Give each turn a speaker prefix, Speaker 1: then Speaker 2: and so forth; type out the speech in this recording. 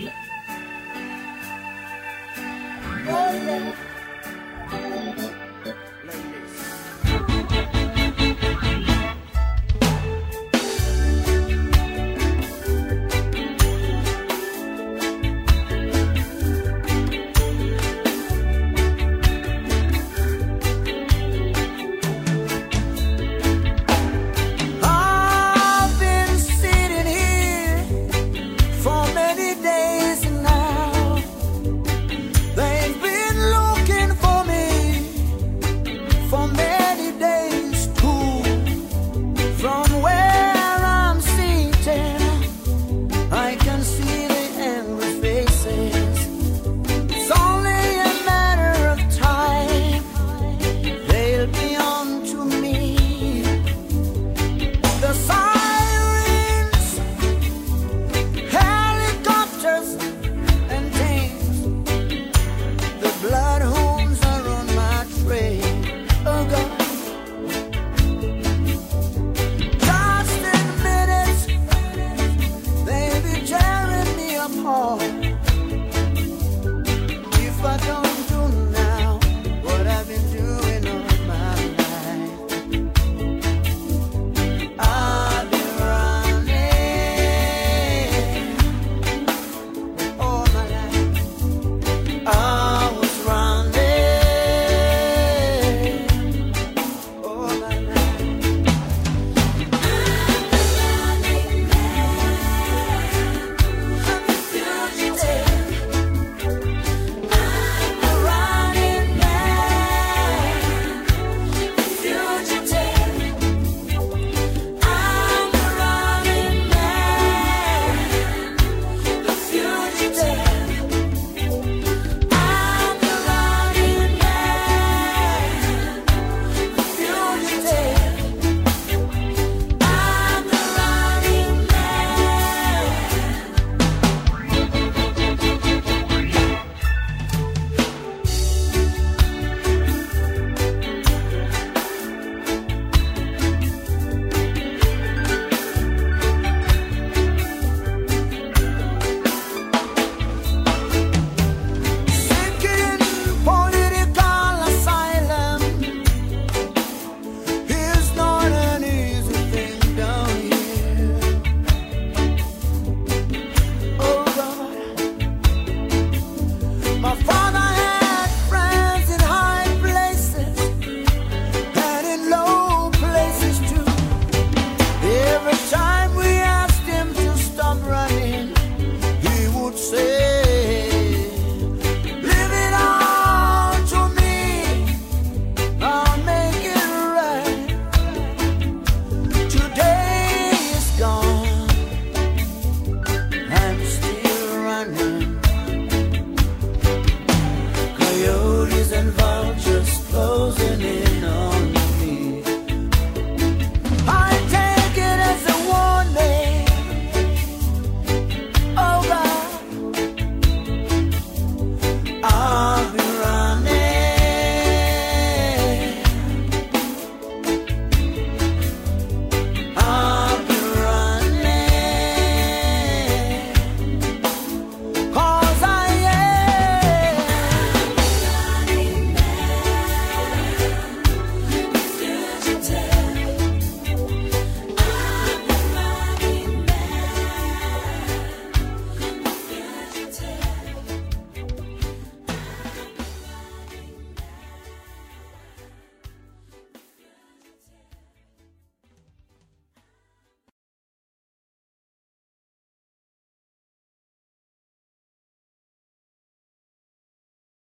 Speaker 1: Yeah. and vultures closing